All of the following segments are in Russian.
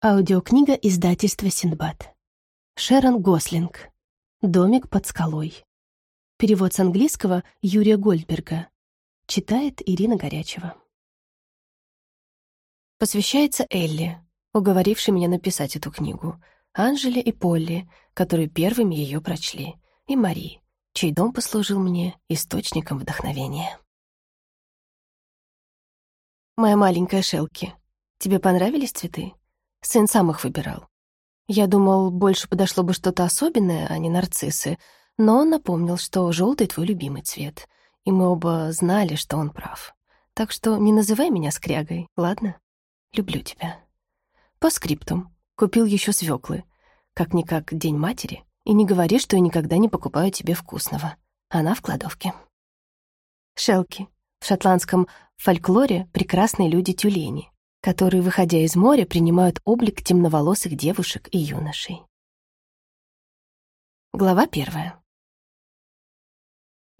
Аудиокнига издательства Синдбад. Шерон Гослинг. «Домик под скалой». Перевод с английского Юрия Гольдберга. Читает Ирина Горячева. Посвящается Элли, уговорившей меня написать эту книгу, Анжеле и Полли, которые первыми ее прочли, и Мари, чей дом послужил мне источником вдохновения. Моя маленькая Шелки, тебе понравились цветы? Сын сам их выбирал. Я думал, больше подошло бы что-то особенное, а не нарциссы, но он напомнил, что желтый твой любимый цвет, и мы оба знали, что он прав. Так что не называй меня скрягой, ладно? Люблю тебя. По скриптум. Купил еще свеклы. Как-никак День матери. И не говори, что я никогда не покупаю тебе вкусного. Она в кладовке. Шелки. В шотландском фольклоре прекрасные люди-тюлени которые, выходя из моря, принимают облик темноволосых девушек и юношей. Глава первая.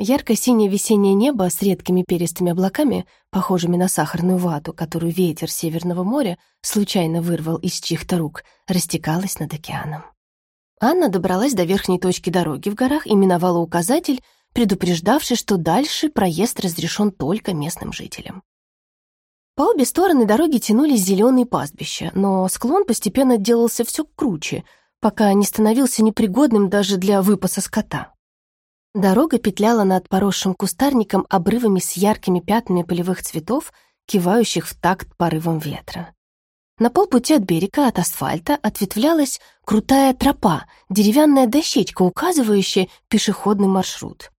Ярко-синее весеннее небо с редкими перистыми облаками, похожими на сахарную вату, которую ветер Северного моря случайно вырвал из чьих-то рук, растекалось над океаном. Анна добралась до верхней точки дороги в горах и миновала указатель, предупреждавший, что дальше проезд разрешен только местным жителям. По обе стороны дороги тянулись зеленые пастбища, но склон постепенно делался все круче, пока не становился непригодным даже для выпаса скота. Дорога петляла над поросшим кустарником обрывами с яркими пятнами полевых цветов, кивающих в такт порывом ветра. На полпути от берега, от асфальта, ответвлялась крутая тропа, деревянная дощечка, указывающая пешеходный маршрут.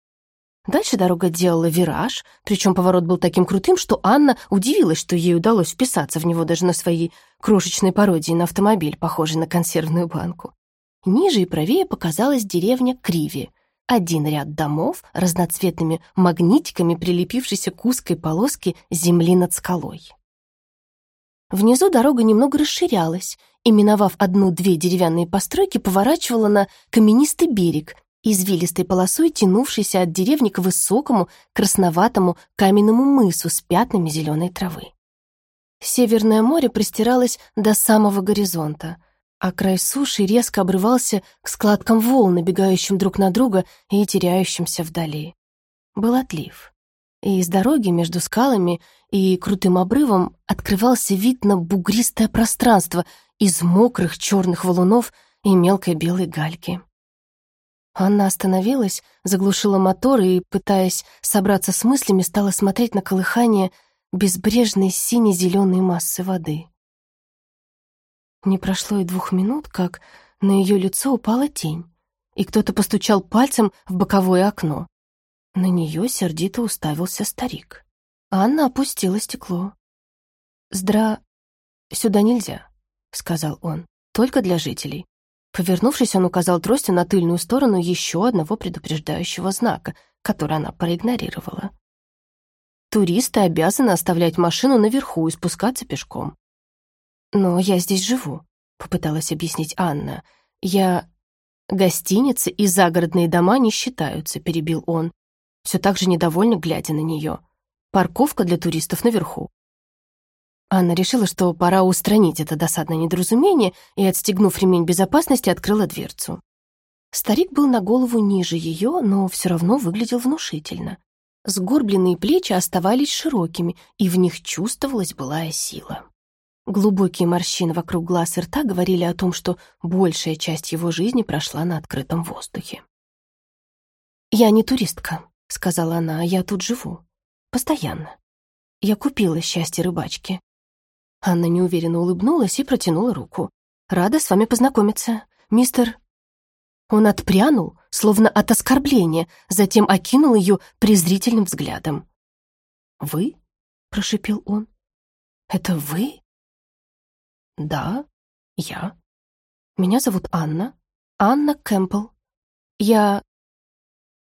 Дальше дорога делала вираж, причем поворот был таким крутым, что Анна удивилась, что ей удалось вписаться в него даже на своей крошечной пародии на автомобиль, похожий на консервную банку. Ниже и правее показалась деревня Криви. Один ряд домов разноцветными магнитиками, прилепившийся к узкой полоске земли над скалой. Внизу дорога немного расширялась, и, миновав одну-две деревянные постройки, поворачивала на каменистый берег, извилистой полосой тянувшейся от деревни к высокому красноватому каменному мысу с пятнами зеленой травы. Северное море простиралось до самого горизонта, а край суши резко обрывался к складкам волн, набегающим друг на друга и теряющимся вдали. Был отлив, и из дороги между скалами и крутым обрывом открывался вид на бугристое пространство из мокрых черных валунов и мелкой белой гальки. Анна остановилась, заглушила мотор и, пытаясь собраться с мыслями, стала смотреть на колыхание безбрежной сине-зеленой массы воды. Не прошло и двух минут, как на ее лицо упала тень, и кто-то постучал пальцем в боковое окно. На нее сердито уставился старик. Анна опустила стекло. «Здра... сюда нельзя», — сказал он, — «только для жителей. Повернувшись, он указал тростью на тыльную сторону еще одного предупреждающего знака, который она проигнорировала. Туристы обязаны оставлять машину наверху и спускаться пешком. «Но я здесь живу», — попыталась объяснить Анна. «Я...» «Гостиницы и загородные дома не считаются», — перебил он, все так же недовольно глядя на нее. «Парковка для туристов наверху». Анна решила, что пора устранить это досадное недоразумение и, отстегнув ремень безопасности, открыла дверцу. Старик был на голову ниже ее, но все равно выглядел внушительно. Сгорбленные плечи оставались широкими, и в них чувствовалась былая сила. Глубокие морщины вокруг глаз и рта говорили о том, что большая часть его жизни прошла на открытом воздухе. «Я не туристка», — сказала она, — «я тут живу. Постоянно. Я купила счастье рыбачки. Анна неуверенно улыбнулась и протянула руку. «Рада с вами познакомиться, мистер...» Он отпрянул, словно от оскорбления, затем окинул ее презрительным взглядом. «Вы?» — прошипел он. «Это вы?» «Да, я. Меня зовут Анна. Анна Кэмпбелл. Я...»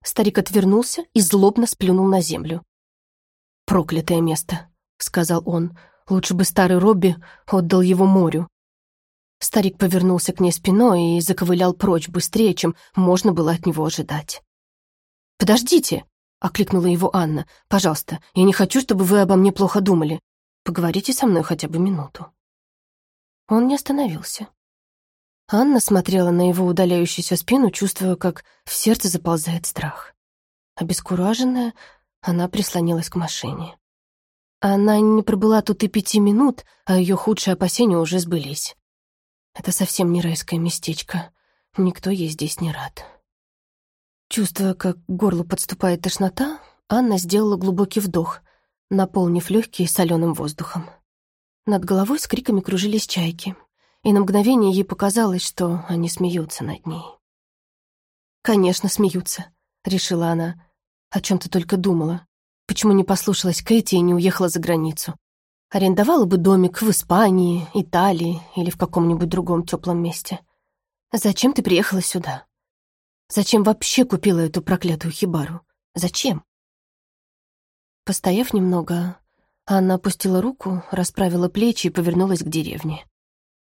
Старик отвернулся и злобно сплюнул на землю. «Проклятое место», — сказал он, — Лучше бы старый Робби отдал его морю. Старик повернулся к ней спиной и заковылял прочь быстрее, чем можно было от него ожидать. «Подождите!» — окликнула его Анна. «Пожалуйста, я не хочу, чтобы вы обо мне плохо думали. Поговорите со мной хотя бы минуту». Он не остановился. Анна смотрела на его удаляющуюся спину, чувствуя, как в сердце заползает страх. Обескураженная, она прислонилась к машине. Она не пробыла тут и пяти минут, а ее худшие опасения уже сбылись. Это совсем не райское местечко. Никто ей здесь не рад. Чувствуя, как к горлу подступает тошнота, Анна сделала глубокий вдох, наполнив легкие соленым воздухом. Над головой с криками кружились чайки, и на мгновение ей показалось, что они смеются над ней. «Конечно, смеются», — решила она. О чем ты только думала. Почему не послушалась Кэти и не уехала за границу? Арендовала бы домик в Испании, Италии или в каком-нибудь другом теплом месте. Зачем ты приехала сюда? Зачем вообще купила эту проклятую хибару? Зачем? Постояв немного, Анна опустила руку, расправила плечи и повернулась к деревне.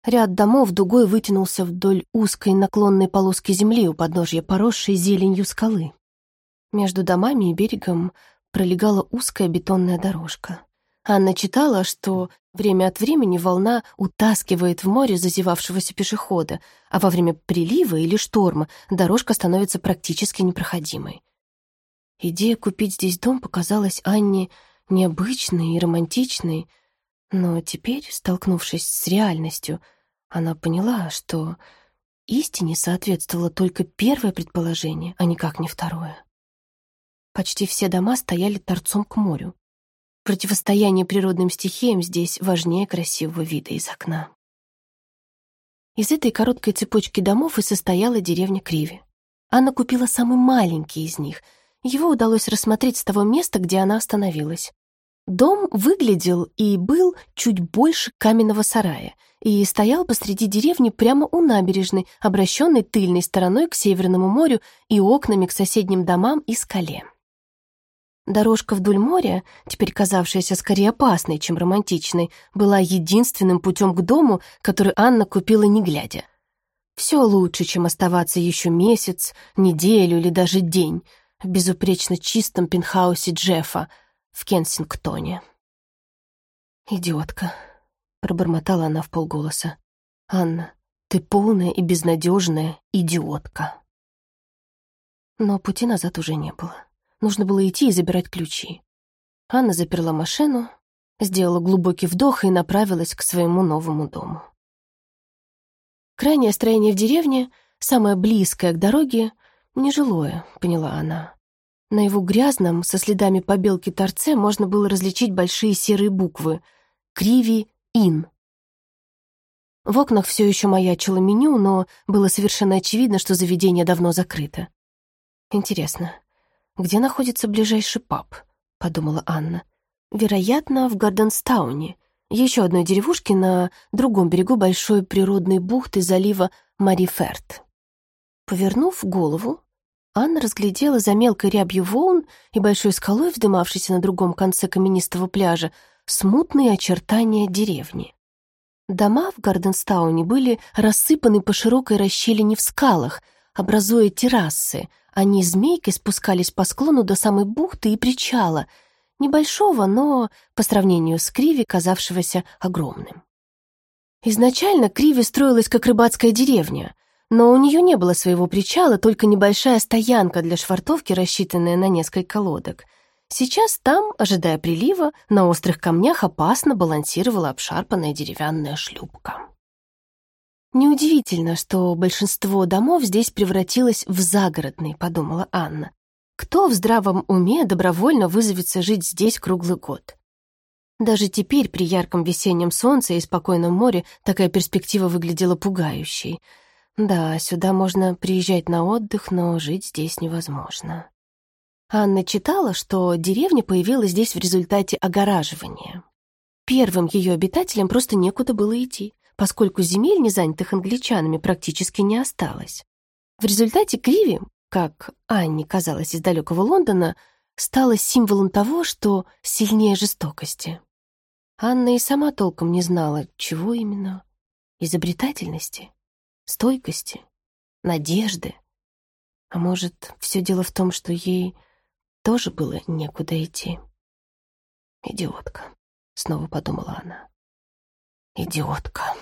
Ряд домов дугой вытянулся вдоль узкой наклонной полоски земли у подножья поросшей зеленью скалы. Между домами и берегом пролегала узкая бетонная дорожка. Анна читала, что время от времени волна утаскивает в море зазевавшегося пешехода, а во время прилива или шторма дорожка становится практически непроходимой. Идея купить здесь дом показалась Анне необычной и романтичной, но теперь, столкнувшись с реальностью, она поняла, что истине соответствовало только первое предположение, а никак не второе. Почти все дома стояли торцом к морю. Противостояние природным стихиям здесь важнее красивого вида из окна. Из этой короткой цепочки домов и состояла деревня Криви. Анна купила самый маленький из них. Его удалось рассмотреть с того места, где она остановилась. Дом выглядел и был чуть больше каменного сарая и стоял посреди деревни прямо у набережной, обращенной тыльной стороной к Северному морю и окнами к соседним домам и скале. Дорожка вдоль моря, теперь казавшаяся скорее опасной, чем романтичной, была единственным путем к дому, который Анна купила не глядя. Все лучше, чем оставаться еще месяц, неделю или даже день в безупречно чистом пентхаусе Джеффа в Кенсингтоне. «Идиотка», — пробормотала она в полголоса. «Анна, ты полная и безнадежная идиотка». Но пути назад уже не было. Нужно было идти и забирать ключи. Анна заперла машину, сделала глубокий вдох и направилась к своему новому дому. Крайнее строение в деревне, самое близкое к дороге, нежилое, поняла она. На его грязном, со следами побелки торце можно было различить большие серые буквы «Криви Ин». В окнах все еще маячило меню, но было совершенно очевидно, что заведение давно закрыто. Интересно, где находится ближайший паб?» — подумала Анна. «Вероятно, в Гарденстауне, еще одной деревушке на другом берегу большой природной бухты залива Мариферт». Повернув голову, Анна разглядела за мелкой рябью волн и большой скалой, вздымавшейся на другом конце каменистого пляжа, смутные очертания деревни. Дома в Гарденстауне были рассыпаны по широкой расщелине в скалах, образуя террасы, они змейкой спускались по склону до самой бухты и причала, небольшого, но, по сравнению с Криви, казавшегося огромным. Изначально Криви строилась как рыбацкая деревня, но у нее не было своего причала, только небольшая стоянка для швартовки, рассчитанная на несколько лодок. Сейчас там, ожидая прилива, на острых камнях опасно балансировала обшарпанная деревянная шлюпка. «Неудивительно, что большинство домов здесь превратилось в загородные», — подумала Анна. «Кто в здравом уме добровольно вызовется жить здесь круглый год?» Даже теперь, при ярком весеннем солнце и спокойном море, такая перспектива выглядела пугающей. Да, сюда можно приезжать на отдых, но жить здесь невозможно. Анна читала, что деревня появилась здесь в результате огораживания. Первым ее обитателям просто некуда было идти поскольку земель, не занятых англичанами, практически не осталось. В результате Криви, как Анне казалось из далекого Лондона, стала символом того, что сильнее жестокости. Анна и сама толком не знала, чего именно. Изобретательности, стойкости, надежды. А может, все дело в том, что ей тоже было некуда идти. «Идиотка», — снова подумала она. «Идиотка».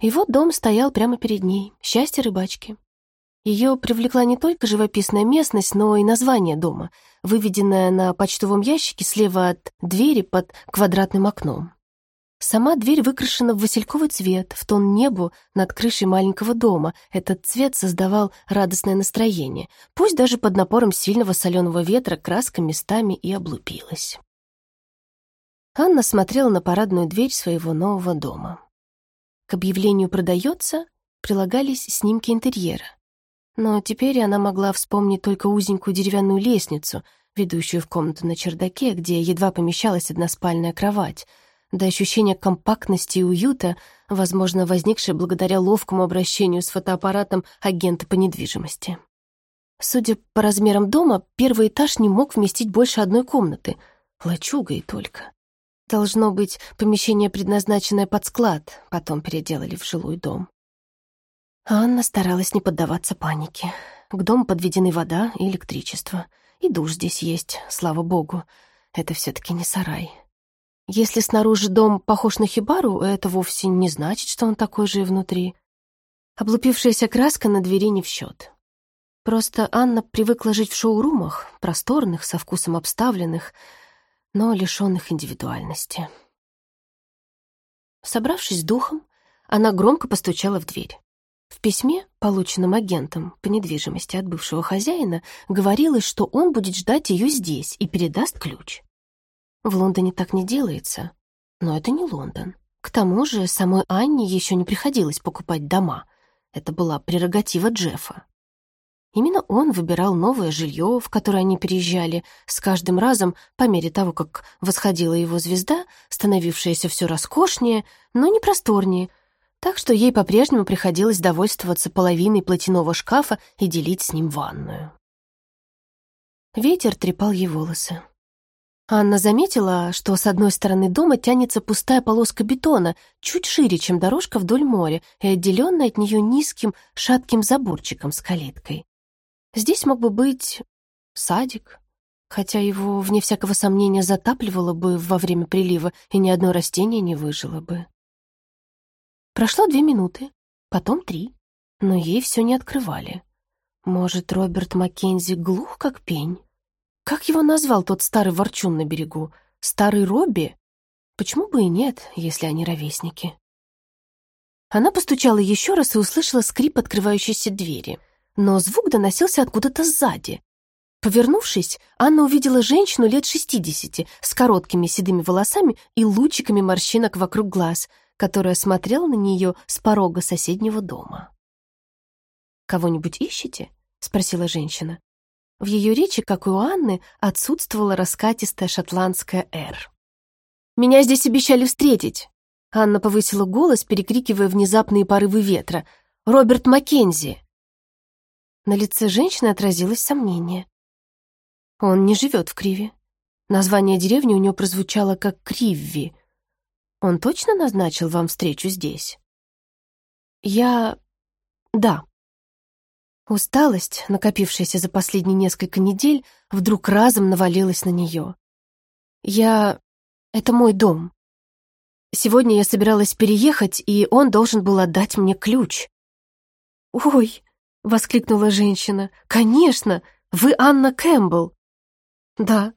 И вот дом стоял прямо перед ней, счастье рыбачки. Ее привлекла не только живописная местность, но и название дома, выведенное на почтовом ящике слева от двери под квадратным окном. Сама дверь выкрашена в васильковый цвет, в тон небу над крышей маленького дома. Этот цвет создавал радостное настроение, пусть даже под напором сильного соленого ветра краска местами и облупилась. Анна смотрела на парадную дверь своего нового дома. К объявлению «продается» прилагались снимки интерьера. Но теперь она могла вспомнить только узенькую деревянную лестницу, ведущую в комнату на чердаке, где едва помещалась односпальная кровать — до ощущения компактности и уюта, возможно, возникшее благодаря ловкому обращению с фотоаппаратом агента по недвижимости. Судя по размерам дома, первый этаж не мог вместить больше одной комнаты. Лачуга и только. Должно быть, помещение, предназначенное под склад, потом переделали в жилой дом. Анна старалась не поддаваться панике. К дому подведены вода и электричество. И душ здесь есть, слава богу. Это все таки не сарай. Если снаружи дом похож на хибару, это вовсе не значит, что он такой же и внутри. Облупившаяся краска на двери не в счет. Просто Анна привыкла жить в шоу-румах, просторных, со вкусом обставленных, но лишенных индивидуальности. Собравшись духом, она громко постучала в дверь. В письме, полученном агентом по недвижимости от бывшего хозяина, говорилось, что он будет ждать ее здесь и передаст ключ. В Лондоне так не делается. Но это не Лондон. К тому же самой Анне еще не приходилось покупать дома. Это была прерогатива Джеффа. Именно он выбирал новое жилье, в которое они переезжали, с каждым разом, по мере того, как восходила его звезда, становившаяся все роскошнее, но не просторнее, так что ей по-прежнему приходилось довольствоваться половиной платяного шкафа и делить с ним ванную. Ветер трепал ей волосы. Анна заметила, что с одной стороны дома тянется пустая полоска бетона, чуть шире, чем дорожка вдоль моря, и отделенная от нее низким, шатким заборчиком с калиткой. Здесь мог бы быть садик, хотя его, вне всякого сомнения, затапливало бы во время прилива, и ни одно растение не выжило бы. Прошло две минуты, потом три, но ей все не открывали. Может, Роберт Маккензи глух, как пень? Как его назвал тот старый ворчун на берегу? Старый Робби? Почему бы и нет, если они ровесники? Она постучала еще раз и услышала скрип открывающейся двери. Но звук доносился откуда-то сзади. Повернувшись, Анна увидела женщину лет шестидесяти с короткими седыми волосами и лучиками морщинок вокруг глаз, которая смотрела на нее с порога соседнего дома. «Кого-нибудь ищете?» — спросила женщина. В ее речи, как и у Анны, отсутствовала раскатистая шотландская «р». «Меня здесь обещали встретить!» Анна повысила голос, перекрикивая внезапные порывы ветра. «Роберт Маккензи!» На лице женщины отразилось сомнение. Он не живет в Криве. Название деревни у него прозвучало как Кривви. Он точно назначил вам встречу здесь? Я... Да. Усталость, накопившаяся за последние несколько недель, вдруг разом навалилась на нее. «Я... Это мой дом. Сегодня я собиралась переехать, и он должен был отдать мне ключ». «Ой!» — воскликнула женщина. «Конечно! Вы Анна Кэмпбелл!» «Да».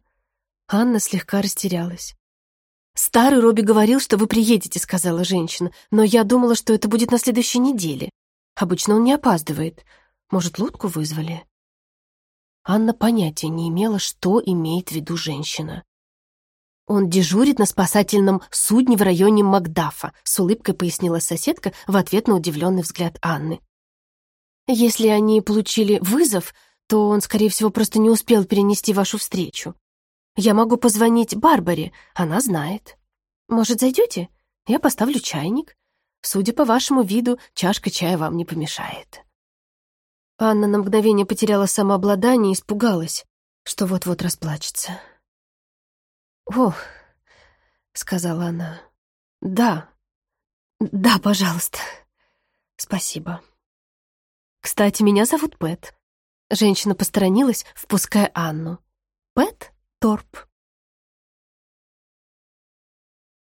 Анна слегка растерялась. «Старый Робби говорил, что вы приедете», — сказала женщина, «но я думала, что это будет на следующей неделе. Обычно он не опаздывает. Может, лодку вызвали? Анна понятия не имела, что имеет в виду женщина. «Он дежурит на спасательном судне в районе Макдафа», с улыбкой пояснила соседка в ответ на удивленный взгляд Анны. «Если они получили вызов, то он, скорее всего, просто не успел перенести вашу встречу. Я могу позвонить Барбаре, она знает. Может, зайдете? Я поставлю чайник. Судя по вашему виду, чашка чая вам не помешает». Анна на мгновение потеряла самообладание и испугалась, что вот-вот расплачется. «О», — сказала она, — «да, да, пожалуйста, спасибо. Кстати, меня зовут Пэт». Женщина посторонилась, впуская Анну. «Пэт Торп».